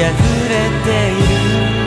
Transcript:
溢れている。